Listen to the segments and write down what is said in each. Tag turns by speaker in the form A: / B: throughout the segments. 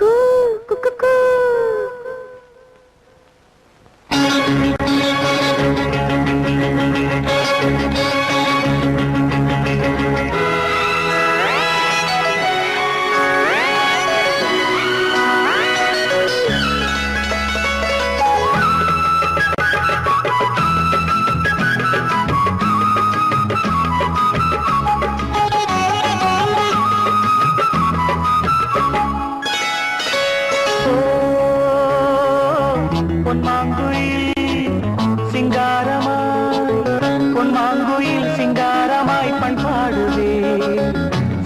A: cuckoo, cuckoo, cuckoo. சிங்காரமாய் பண்பாடுவே.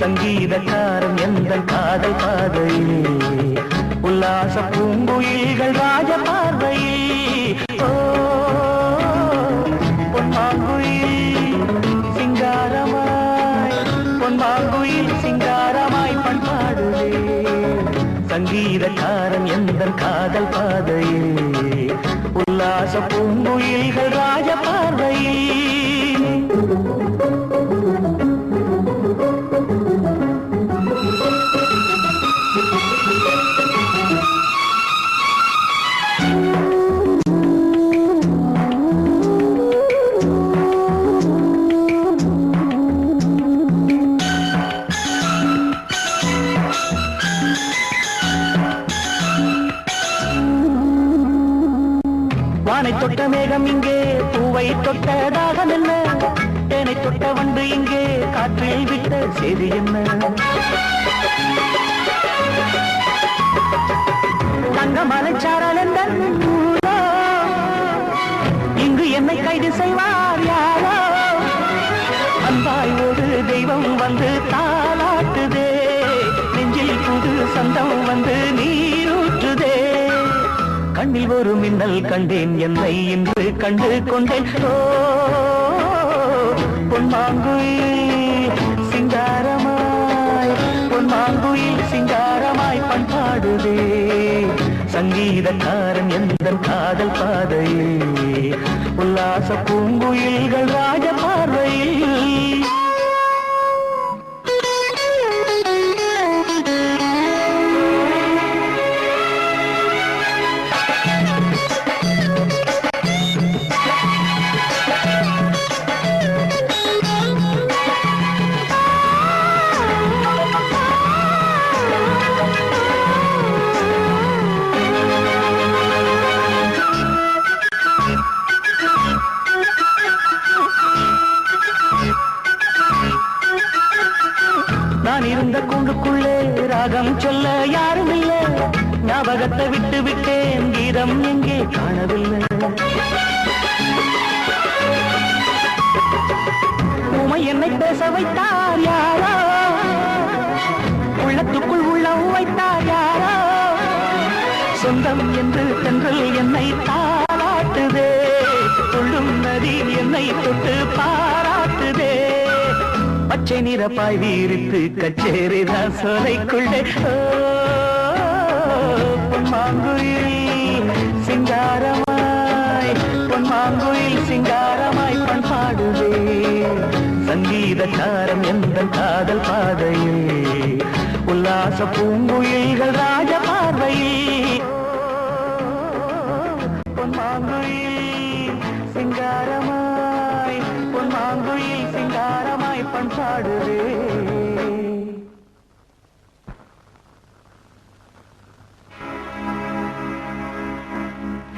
A: சங்கீதக்காரன் எந்த காதல் பாதையிலே? உல்லாச பூங்குயில்கள் ராஜ பார்வையில். ஓ பொன்மாங்குயில் சிங்காரமாய் பொன்மாங்குயில் சிங்காரமாய் பண்பாடுவே. சங்கீதக்காரன் எந்த காதல் பாதையிலே? உல்லாச பூங்குயில்கள் வானை தொட்ட மேகம் இங்கே பூவை தொட்ட தாகம் என்ன? தேனை தொட்ட வண்டு இங்கே காற்றில் விட்ட செய்தி என்ன? தங்க மலைச்சாரல் என்ற இங்கு என்னை கைது செய்வார் யாரோ? அன்பாய் ஒரு தெய்வம் வந்து கண்ணில் ஒரு மின்னல் கண்டேன் என்னை இன்று கண்டு கொண்டேன். ஓ பொன்மாங்குயில் சிங்காரமாய் பொன்மாங்குயில் சிங்காரமாய் பண்பாடுதே. சங்கீதக்காரன் எந்த காதல் பாதையே? உல்லாச பூங்குயில்கள் ராஜ ஞாபகத்தை விட்டு விட்டேன். கீதம் எங்கே காணவில்லை. உமை என்னை பேச வைத்தார் யாரோ? உள்ளத்துக்குள் உள்ளம் வைத்தார் யாரோ? சொந்தம் என்று தென்றல் என்னை தாளாட்டுதே. துள்ளும் நதி என்னை தொட்டு பாராட்டுதே. பச்சை நிறப்பாய் வீரித்து கச்சேரி சோலைக்குள்ளே. பொன்மாங்குயில் சிங்காரமாய் பொன்மாங்குயில் சிங்காரமாய் பண்பாடுவே சங்கீதக்காரன் எந்த காதல் பாதையில் உல்லாச பூங்குயில்கள் ராஜ பார்வையில் பொன்மாங்குயில் சிங்காரமாய் பொன்மாங்குயில் சிங்காரமாய் பண்பாடுவே.